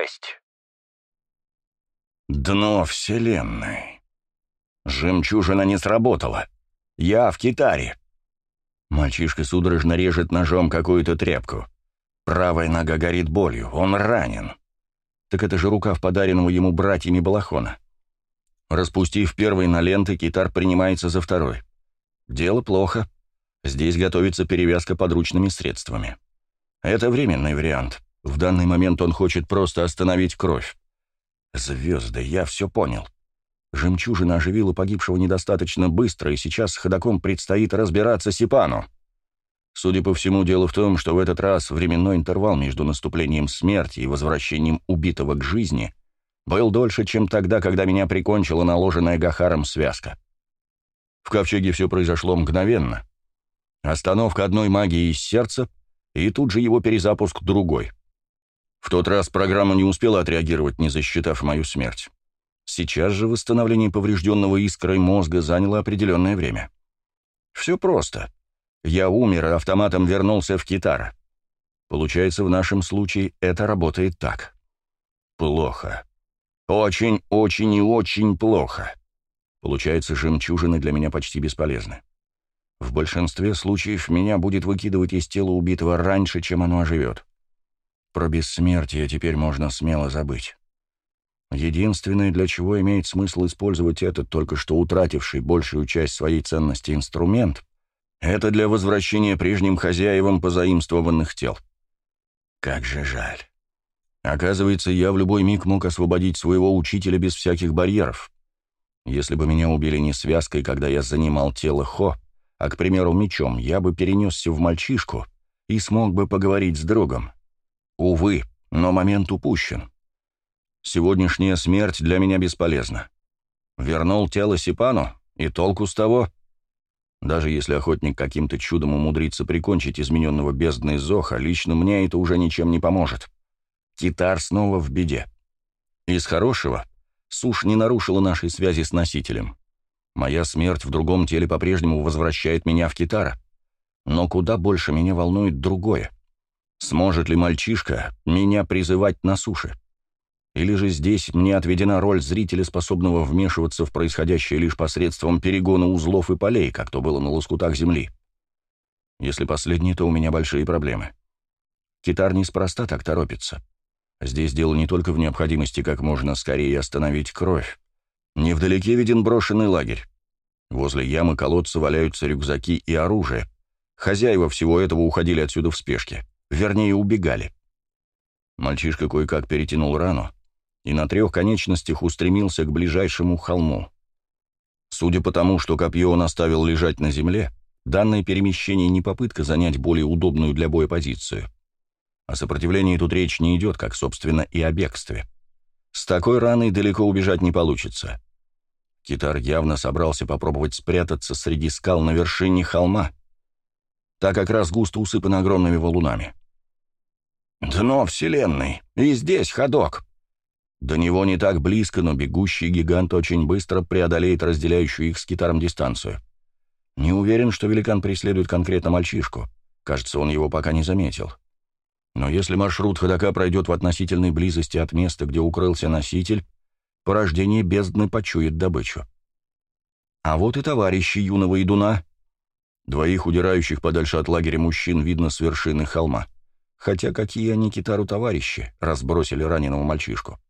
шесть. Дно Вселенной. Жемчужина не сработала. Я в китаре. Мальчишка судорожно режет ножом какую-то тряпку. Правая нога горит болью, он ранен. Так это же рукав подаренного ему братьями балахона. Распустив первый на ленты, китар принимается за второй. Дело плохо. Здесь готовится перевязка подручными средствами. Это временный вариант. В данный момент он хочет просто остановить кровь. Звезды, я все понял. Жемчужина оживила погибшего недостаточно быстро, и сейчас с ходоком предстоит разбираться Сипану. Судя по всему, дело в том, что в этот раз временной интервал между наступлением смерти и возвращением убитого к жизни был дольше, чем тогда, когда меня прикончила наложенная Гахаром связка. В ковчеге все произошло мгновенно. Остановка одной магии из сердца, и тут же его перезапуск другой. В тот раз программа не успела отреагировать, не засчитав мою смерть. Сейчас же восстановление поврежденного искрой мозга заняло определенное время. Все просто. Я умер, и автоматом вернулся в Китара. Получается, в нашем случае это работает так. Плохо. Очень, очень и очень плохо. Получается, жемчужины для меня почти бесполезны. В большинстве случаев меня будет выкидывать из тела убитого раньше, чем оно оживет. Про бессмертие теперь можно смело забыть. Единственное, для чего имеет смысл использовать этот только что утративший большую часть своей ценности инструмент, это для возвращения прежним хозяевам позаимствованных тел. Как же жаль. Оказывается, я в любой миг мог освободить своего учителя без всяких барьеров. Если бы меня убили не связкой, когда я занимал тело Хо, а, к примеру, мечом, я бы перенесся в мальчишку и смог бы поговорить с другом. Увы, но момент упущен. Сегодняшняя смерть для меня бесполезна. Вернул тело Сипану, и толку с того — даже если охотник каким-то чудом умудрится прикончить измененного бездной Зоха, лично мне это уже ничем не поможет. Китар снова в беде. Из хорошего сушь не нарушила нашей связи с носителем. Моя смерть в другом теле по-прежнему возвращает меня в Китара. Но куда больше меня волнует другое. Сможет ли мальчишка меня призывать на суше? Или же здесь мне отведена роль зрителя, способного вмешиваться в происходящее лишь посредством перегона узлов и полей, как то было на лоскутах земли? Если последнее, то у меня большие проблемы. Китар неспроста так торопится. Здесь дело не только в необходимости как можно скорее остановить кровь. Невдалеке виден брошенный лагерь. Возле ямы колодца валяются рюкзаки и оружие. Хозяева всего этого уходили отсюда в спешке. Вернее, убегали. Мальчишка кое-как перетянул рану, и на трех конечностях устремился к ближайшему холму. Судя по тому, что копье он оставил лежать на земле, данное перемещение не попытка занять более удобную для боя позицию. О сопротивлении тут речь не идет, как, собственно, и о бегстве. С такой раной далеко убежать не получится. Китар явно собрался попробовать спрятаться среди скал на вершине холма, так как раз густо усыпан огромными валунами. «Дно Вселенной! И здесь ходок!» До него не так близко, но бегущий гигант очень быстро преодолеет разделяющую их с китаром дистанцию. Не уверен, что великан преследует конкретно мальчишку. Кажется, он его пока не заметил. Но если маршрут ходока пройдет в относительной близости от места, где укрылся носитель, порождение бездны почует добычу. А вот и товарищи юного идуна. Двоих удирающих подальше от лагеря мужчин видно с вершины холма. Хотя какие они китару товарищи, разбросили раненого мальчишку.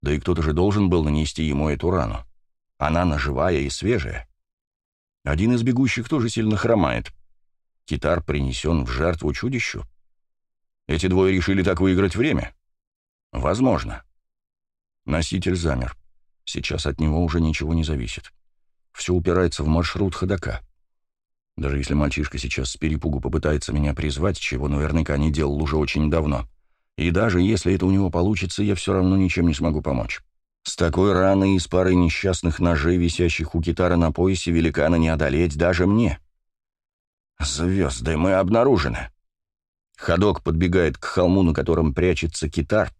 Да и кто-то же должен был нанести ему эту рану. Она наживая и свежая. Один из бегущих тоже сильно хромает. Китар принесен в жертву чудищу. Эти двое решили так выиграть время? Возможно. Носитель замер. Сейчас от него уже ничего не зависит. Все упирается в маршрут ходока. Даже если мальчишка сейчас с перепугу попытается меня призвать, чего наверняка не делал уже очень давно, и даже если это у него получится, я все равно ничем не смогу помочь. С такой раной и с парой несчастных ножей, висящих у китара на поясе, великана не одолеть даже мне. Звезды мы обнаружены. Ходок подбегает к холму, на котором прячется китар,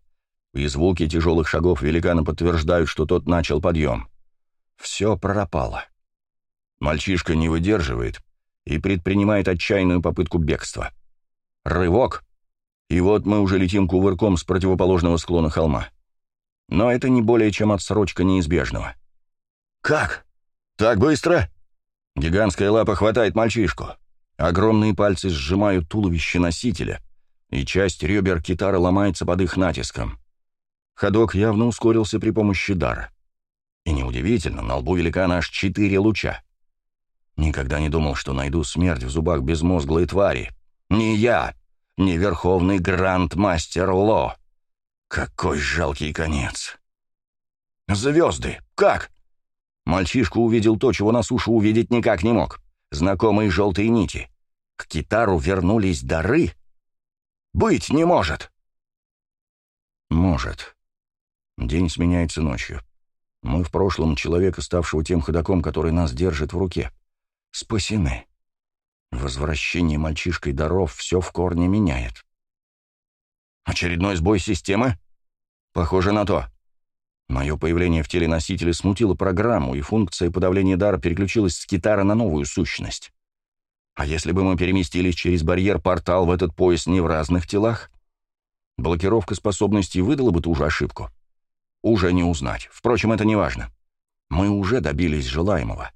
и звуки тяжелых шагов великана подтверждают, что тот начал подъем. Все пропало. Мальчишка не выдерживает и предпринимает отчаянную попытку бегства. Рывок, И вот мы уже летим кувырком с противоположного склона холма. Но это не более чем отсрочка неизбежного. «Как? Так быстро?» Гигантская лапа хватает мальчишку. Огромные пальцы сжимают туловище носителя, и часть ребер китара ломается под их натиском. Ходок явно ускорился при помощи дара. И неудивительно, на лбу великана аж четыре луча. Никогда не думал, что найду смерть в зубах безмозглой твари. Не я, не верховный гранд-мастер Ло. Какой жалкий конец. Звезды! Как? Мальчишка увидел то, чего на суше увидеть никак не мог. Знакомые желтые нити. К китару вернулись дары? Быть не может. Может. День сменяется ночью. Мы в прошлом человека, ставшего тем ходоком, который нас держит в руке. Спасены. Возвращение мальчишкой даров все в корне меняет. Очередной сбой системы? Похоже на то. Мое появление в теле носителя смутило программу, и функция подавления дара переключилась с китара на новую сущность. А если бы мы переместились через барьер-портал в этот пояс не в разных телах? Блокировка способностей выдала бы ту же ошибку. Уже не узнать. Впрочем, это не важно. Мы уже добились желаемого.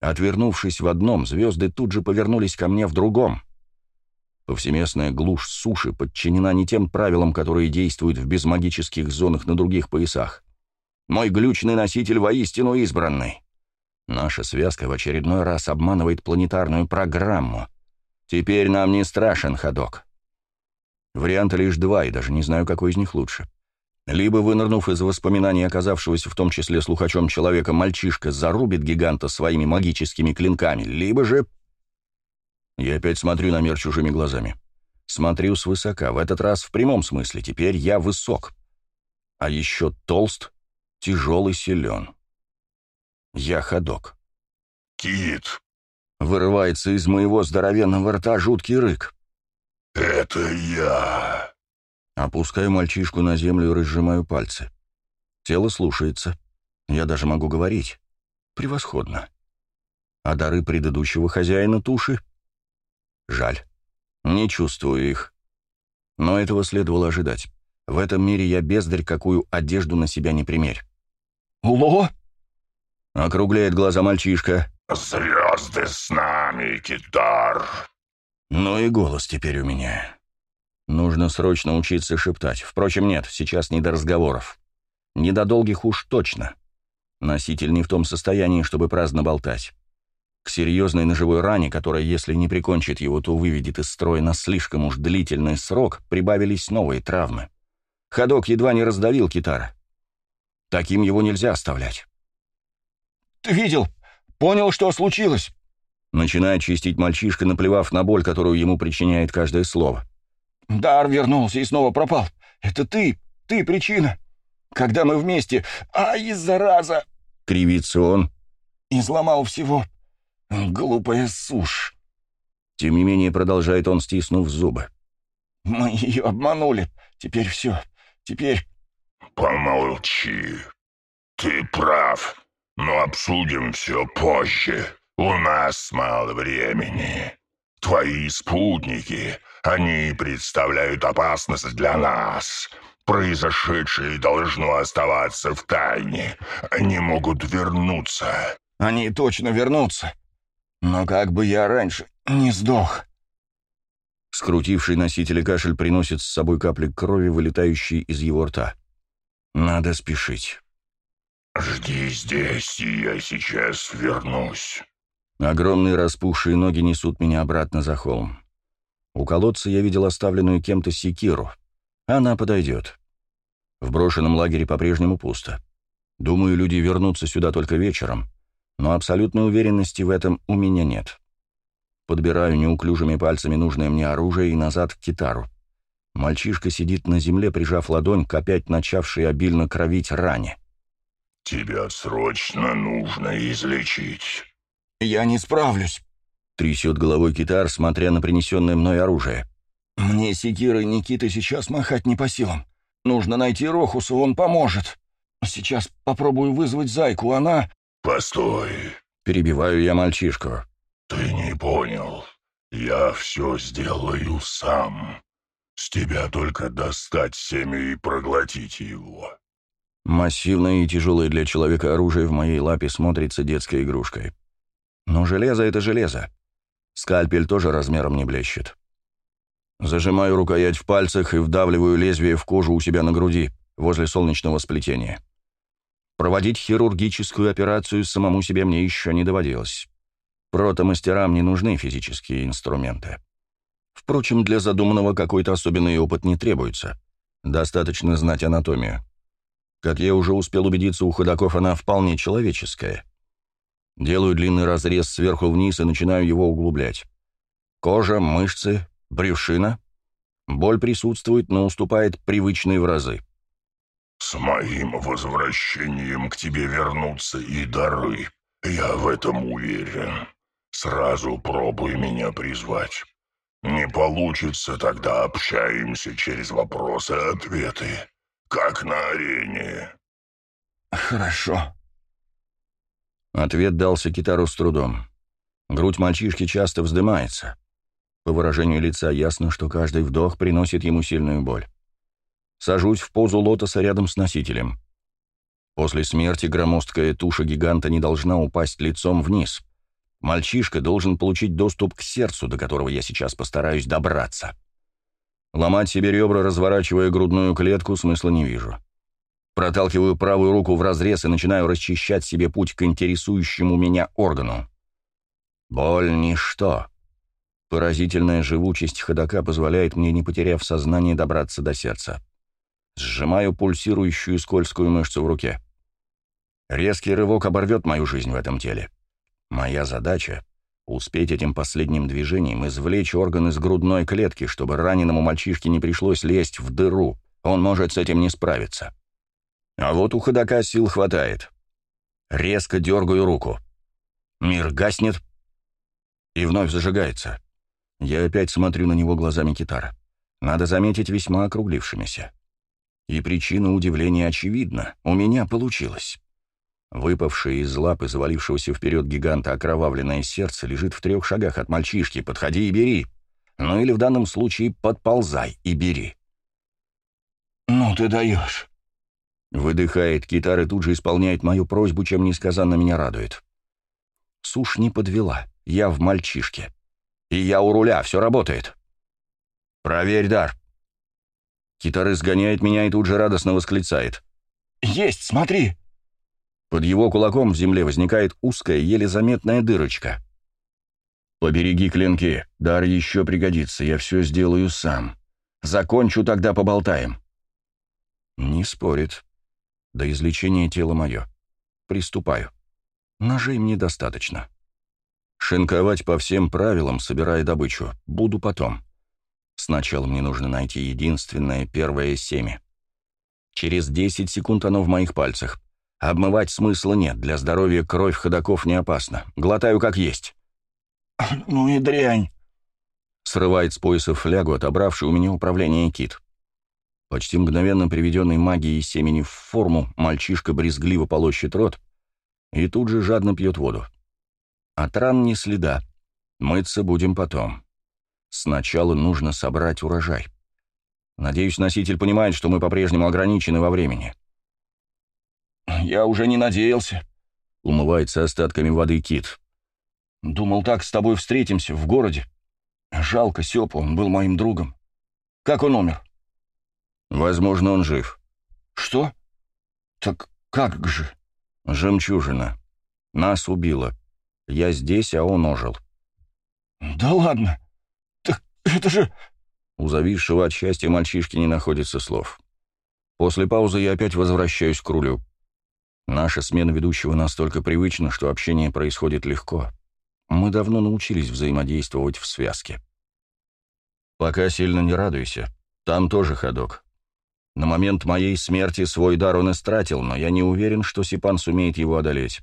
Отвернувшись в одном, звезды тут же повернулись ко мне в другом. Повсеместная глушь суши подчинена не тем правилам, которые действуют в безмагических зонах на других поясах. Мой глючный носитель воистину избранный. Наша связка в очередной раз обманывает планетарную программу. Теперь нам не страшен ходок. Варианта лишь два, и даже не знаю, какой из них лучше. Либо, вынырнув из воспоминаний оказавшегося в том числе слухачом человека, мальчишка зарубит гиганта своими магическими клинками, либо же... Я опять смотрю на мир чужими глазами. Смотрю свысока, в этот раз в прямом смысле, теперь я высок. А еще толст, тяжелый, силен. Я ходок. «Кит!» — вырывается из моего здоровенного рта жуткий рык. «Это я!» Опускаю мальчишку на землю и разжимаю пальцы. Тело слушается. Я даже могу говорить. Превосходно. А дары предыдущего хозяина туши? Жаль. Не чувствую их. Но этого следовало ожидать. В этом мире я бездарь, какую одежду на себя не примерь. «Уло?» — округляет глаза мальчишка. «Звезды с нами, Кидар!» Ну и голос теперь у меня. Нужно срочно учиться шептать. Впрочем, нет, сейчас не до разговоров. Не до долгих уж точно. Носитель не в том состоянии, чтобы праздно болтать. К серьезной ножевой ране, которая, если не прикончит его, то выведет из строя на слишком уж длительный срок, прибавились новые травмы. Ходок едва не раздавил китара. Таким его нельзя оставлять. «Ты видел? Понял, что случилось?» Начинает чистить мальчишка, наплевав на боль, которую ему причиняет каждое слово. Дар вернулся и снова пропал. Это ты, ты причина. Когда мы вместе... Ай, зараза!» — кривится он. «Изломал всего. Глупая сушь». Тем не менее, продолжает он, стиснув зубы. «Мы ее обманули. Теперь все. Теперь...» «Помолчи. Ты прав, но обсудим все позже. У нас мало времени. Твои спутники они представляют опасность для нас. Произошедшее должно оставаться в тайне. Они могут вернуться». «Они точно вернутся. Но как бы я раньше не сдох». Скрутивший носитель кашель приносит с собой капли крови, вылетающие из его рта. Надо спешить. «Жди здесь, и я сейчас вернусь». Огромные распухшие ноги несут меня обратно за холм. У колодца я видел оставленную кем-то секиру. Она подойдет. В брошенном лагере по-прежнему пусто. Думаю, люди вернутся сюда только вечером, но абсолютной уверенности в этом у меня нет. Подбираю неуклюжими пальцами нужное мне оружие и назад к китару. Мальчишка сидит на земле, прижав ладонь к опять начавшей обильно кровить ране. «Тебя срочно нужно излечить». «Я не справлюсь», Трясет головой китар, смотря на принесенное мной оружие. «Мне секирой Никиты сейчас махать не по силам. Нужно найти Рохуса, он поможет. Сейчас попробую вызвать Зайку, она...» «Постой!» Перебиваю я мальчишку. «Ты не понял. Я все сделаю сам. С тебя только достать семя и проглотить его. Массивное и тяжелое для человека оружие в моей лапе смотрится детской игрушкой. Но железо — это железо. Скальпель тоже размером не блещет. Зажимаю рукоять в пальцах и вдавливаю лезвие в кожу у себя на груди, возле солнечного сплетения. Проводить хирургическую операцию самому себе мне еще не доводилось. Протомастерам не нужны физические инструменты. Впрочем, для задуманного какой-то особенный опыт не требуется. Достаточно знать анатомию. Как я уже успел убедиться, у ходаков она вполне человеческая. Делаю длинный разрез сверху вниз и начинаю его углублять. Кожа, мышцы, брюшина. Боль присутствует, но уступает привычной в разы. «С моим возвращением к тебе вернутся и дары. Я в этом уверен. Сразу пробуй меня призвать. Не получится, тогда общаемся через вопросы-ответы, как на арене». «Хорошо». Ответ дался китару с трудом. Грудь мальчишки часто вздымается. По выражению лица ясно, что каждый вдох приносит ему сильную боль. Сажусь в позу лотоса рядом с носителем. После смерти громоздкая туша гиганта не должна упасть лицом вниз. Мальчишка должен получить доступ к сердцу, до которого я сейчас постараюсь добраться. Ломать себе ребра, разворачивая грудную клетку, смысла не вижу. Проталкиваю правую руку в разрез и начинаю расчищать себе путь к интересующему меня органу. Боль — ничто. Поразительная живучесть ходока позволяет мне, не потеряв сознание, добраться до сердца. Сжимаю пульсирующую скользкую мышцу в руке. Резкий рывок оборвет мою жизнь в этом теле. Моя задача — успеть этим последним движением извлечь орган из грудной клетки, чтобы раненому мальчишке не пришлось лезть в дыру. Он может с этим не справиться. А вот у ходока сил хватает. Резко дергаю руку. Мир гаснет и вновь зажигается. Я опять смотрю на него глазами китара. Надо заметить, весьма округлившимися. И причина удивления очевидна. У меня получилось. Выпавшее из лапы завалившегося вперед гиганта окровавленное сердце лежит в трех шагах от мальчишки. Подходи и бери. Ну или в данном случае подползай и бери. «Ну ты даешь!» Выдыхает китар и тут же исполняет мою просьбу, чем несказанно меня радует. Сушь не подвела. Я в мальчишке. И я у руля, все работает. «Проверь дар», Китар изгоняет меня и тут же радостно восклицает. «Есть, смотри!» Под его кулаком в земле возникает узкая, еле заметная дырочка. «Побереги клинки, дар еще пригодится, я все сделаю сам. Закончу, тогда поболтаем». Не спорит. До излечения тела мое. Приступаю. Ножей мне достаточно. Шинковать по всем правилам, собирая добычу, буду потом. Сначала мне нужно найти единственное первое семя. Через 10 секунд оно в моих пальцах. Обмывать смысла нет, для здоровья кровь ходоков не опасна. Глотаю как есть. «Ну и дрянь!» Срывает с пояса флягу, отобравший у меня управление кит. Почти мгновенно приведенный магией семени в форму, мальчишка брезгливо полощет рот и тут же жадно пьет воду. От ран ни следа. Мыться будем потом. Сначала нужно собрать урожай. Надеюсь, носитель понимает, что мы по-прежнему ограничены во времени. «Я уже не надеялся», — умывается остатками воды кит. «Думал, так с тобой встретимся в городе. Жалко Сёпу, он был моим другом. Как он умер?» «Возможно, он жив». «Что? Так как же?» «Жемчужина. Нас убило. Я здесь, а он ожил». «Да ладно!» Это же...» У зависшего от счастья мальчишки не находится слов. После паузы я опять возвращаюсь к рулю. Наша смена ведущего настолько привычна, что общение происходит легко. Мы давно научились взаимодействовать в связке. Пока сильно не радуйся. Там тоже ходок. На момент моей смерти свой дар он истратил, но я не уверен, что Сипан сумеет его одолеть.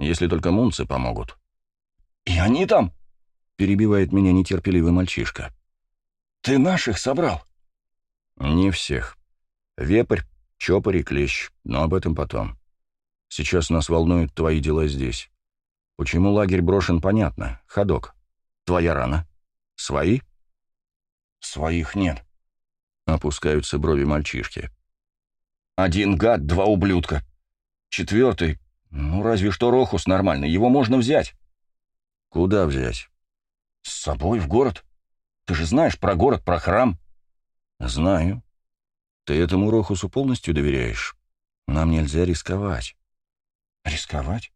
Если только мунцы помогут. «И они там?» перебивает меня нетерпеливый мальчишка. «Ты наших собрал?» «Не всех. Вепрь, чопорь и клещ, но об этом потом. Сейчас нас волнуют твои дела здесь. Почему лагерь брошен, понятно. Ходок. Твоя рана. Свои?» «Своих нет. Опускаются брови мальчишки. Один гад, два ублюдка. Четвертый, ну разве что Рохус нормальный, его можно взять. Куда взять? С собой в город. Ты же знаешь про город, про храм. Знаю. Ты этому Рохусу полностью доверяешь? Нам нельзя рисковать. Рисковать?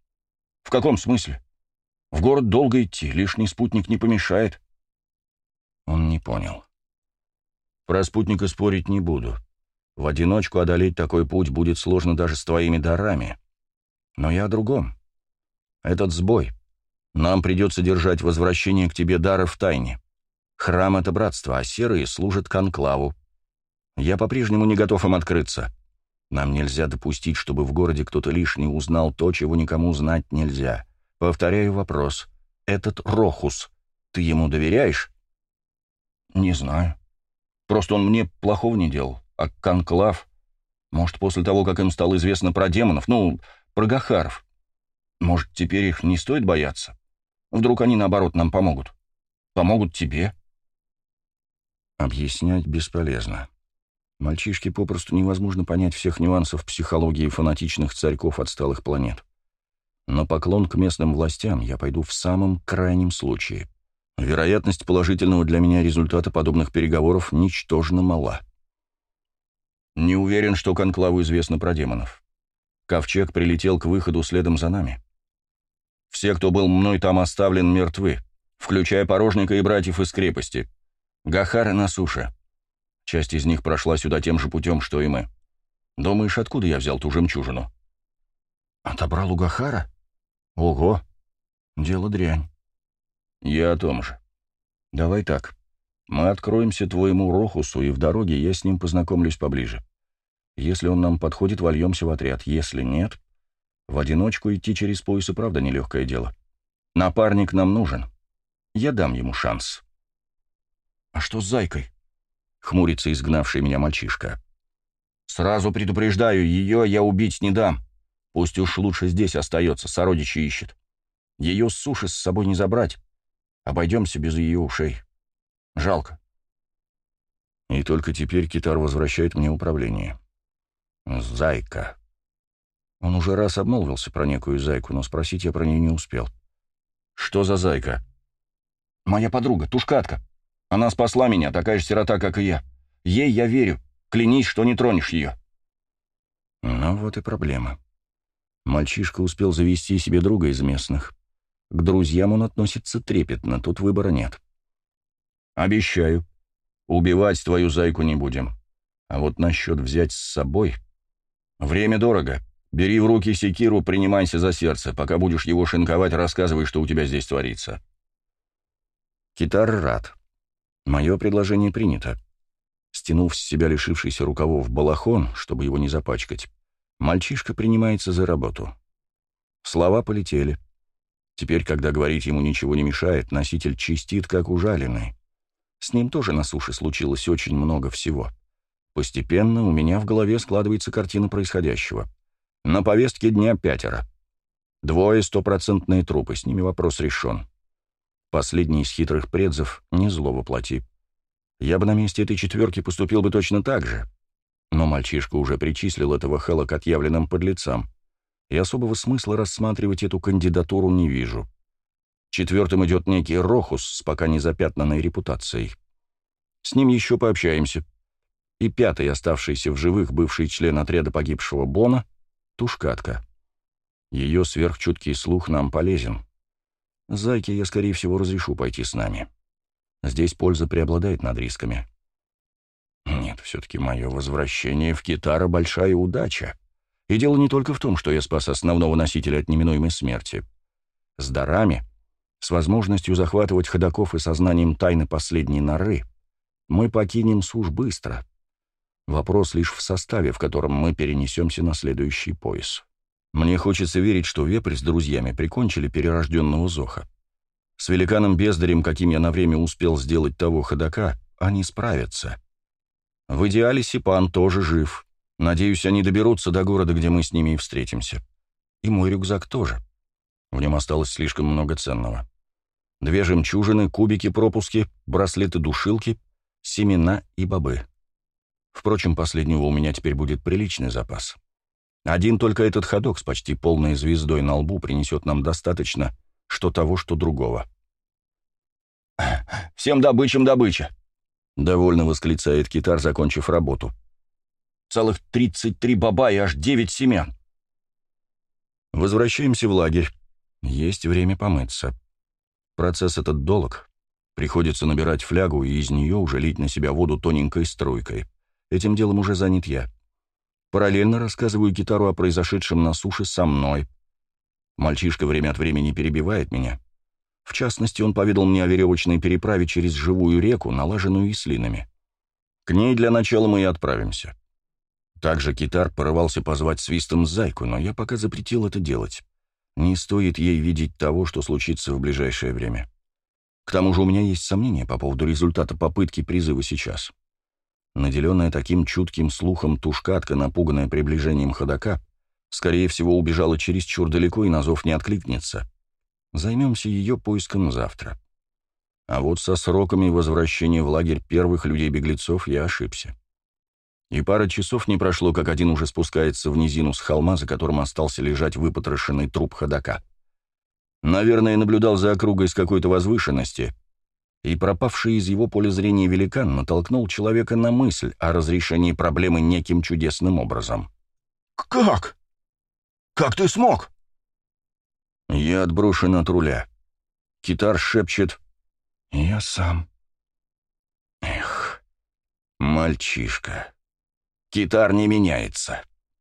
В каком смысле? В город долго идти, лишний спутник не помешает. Он не понял. Про спутника спорить не буду. В одиночку одолеть такой путь будет сложно даже с твоими дарами. Но я о другом. Этот сбой. Нам придется держать возвращение к тебе дара в тайне. Храм — это братство, а серые служат конклаву. Я по-прежнему не готов им открыться. Нам нельзя допустить, чтобы в городе кто-то лишний узнал то, чего никому знать нельзя. Повторяю вопрос. Этот Рохус, ты ему доверяешь? Не знаю. Просто он мне плохого не делал. А Конклав... Может, после того, как им стало известно про демонов, ну, про Гахаров. Может, теперь их не стоит бояться? Вдруг они, наоборот, нам помогут? Помогут тебе? Объяснять бесполезно. Мальчишке попросту невозможно понять всех нюансов психологии фанатичных царьков отсталых планет. Но поклон к местным властям я пойду в самом крайнем случае. Вероятность положительного для меня результата подобных переговоров ничтожно мала. Не уверен, что Конклаву известно про демонов. Ковчег прилетел к выходу следом за нами. Все, кто был мной там оставлен, мертвы, включая порожника и братьев из крепости. Гахары на суше. Часть из них прошла сюда тем же путем, что и мы. Думаешь, откуда я взял ту жемчужину? Отобрал у Гахара? Ого, дело дрянь. Я о том же. Давай так. Мы откроемся твоему Рохусу, и в дороге я с ним познакомлюсь поближе. Если он нам подходит, вольемся в отряд. Если нет, в одиночку идти через пояс и правда нелегкое дело. Напарник нам нужен. Я дам ему шанс. А что с Зайкой? Хмурится изгнавший меня мальчишка. Сразу предупреждаю, ее я убить не дам. Пусть уж лучше здесь остается, сородичи ищет. Ее с суши с собой не забрать. Обойдемся без ее ушей. Жалко. И только теперь Китар возвращает мне управление. Зайка. Он уже раз обмолвился про некую зайку, но спросить я про нее не успел. «Что за зайка?» «Моя подруга, Тушкатка. Она спасла меня, такая же сирота, как и я. Ей я верю. Клянись, что не тронешь ее». Ну вот и проблема. Мальчишка успел завести себе друга из местных. К друзьям он относится трепетно, тут выбора нет. «Обещаю. Убивать твою зайку не будем. А вот насчет взять с собой...» Время дорого. Бери в руки секиру, принимайся за сердце. Пока будешь его шинковать, рассказывай, что у тебя здесь творится. Китар рад. Мое предложение принято. Стянув с себя лишившийся рукавов балахон, чтобы его не запачкать, мальчишка принимается за работу. Слова полетели. Теперь, когда говорить ему ничего не мешает, носитель чистит, как ужаленный. С ним тоже на суше случилось очень много всего. Постепенно у меня в голове складывается картина происходящего. На повестке дня пятеро. Двое стопроцентные трупы, с ними вопрос решен. Последний из хитрых предзов не зло воплоти. Я бы на месте этой четверки поступил бы точно так же. Но мальчишка уже причислил этого Хэлла к отъявленным подлецам, и особого смысла рассматривать эту кандидатуру не вижу. Четвертым идет некий Рохус с пока не запятнанной репутацией. С ним еще пообщаемся и пятый, оставшийся в живых бывший член отряда погибшего Бона, Тушкатка. Ее сверхчуткий слух нам полезен. Зайке я, скорее всего, разрешу пойти с нами. Здесь польза преобладает над рисками. Нет, все-таки мое возвращение в Китара — большая удача. И дело не только в том, что я спас основного носителя от неминуемой смерти. С дарами, с возможностью захватывать ходаков и сознанием тайны последней норы, мы покинем суш быстро — Вопрос лишь в составе, в котором мы перенесемся на следующий пояс. Мне хочется верить, что вепрь с друзьями прикончили перерожденного Зоха. С великаном-бездарем, каким я на время успел сделать того ходока, они справятся. В идеале Сипан тоже жив. Надеюсь, они доберутся до города, где мы с ними и встретимся. И мой рюкзак тоже. В нем осталось слишком много ценного. Две жемчужины, кубики-пропуски, браслеты-душилки, семена и бобы. Впрочем, последнего у меня теперь будет приличный запас. Один только этот ходок с почти полной звездой на лбу принесет нам достаточно что того, что другого. «Всем добычам добыча!» — довольно восклицает китар, закончив работу. «Целых тридцать три баба и аж девять семян!» Возвращаемся в лагерь. Есть время помыться. Процесс этот долг. Приходится набирать флягу и из нее уже лить на себя воду тоненькой струйкой. Этим делом уже занят я. Параллельно рассказываю гитару о произошедшем на суше со мной. Мальчишка время от времени перебивает меня. В частности, он поведал мне о веревочной переправе через живую реку, налаженную ислинами. К ней для начала мы и отправимся. Также китар порывался позвать свистом зайку, но я пока запретил это делать. Не стоит ей видеть того, что случится в ближайшее время. К тому же у меня есть сомнения по поводу результата попытки призыва сейчас. Наделенная таким чутким слухом тушкатка, напуганная приближением ходока, скорее всего, убежала чересчур далеко и на зов не откликнется. Займемся ее поиском завтра. А вот со сроками возвращения в лагерь первых людей-беглецов я ошибся. И пара часов не прошло, как один уже спускается в низину с холма, за которым остался лежать выпотрошенный труп ходока. Наверное, наблюдал за округой с какой-то возвышенности — и пропавший из его поля зрения великан натолкнул человека на мысль о разрешении проблемы неким чудесным образом. «Как? Как ты смог?» Я отброшен от руля. Китар шепчет «Я сам». Эх, мальчишка. Китар не меняется.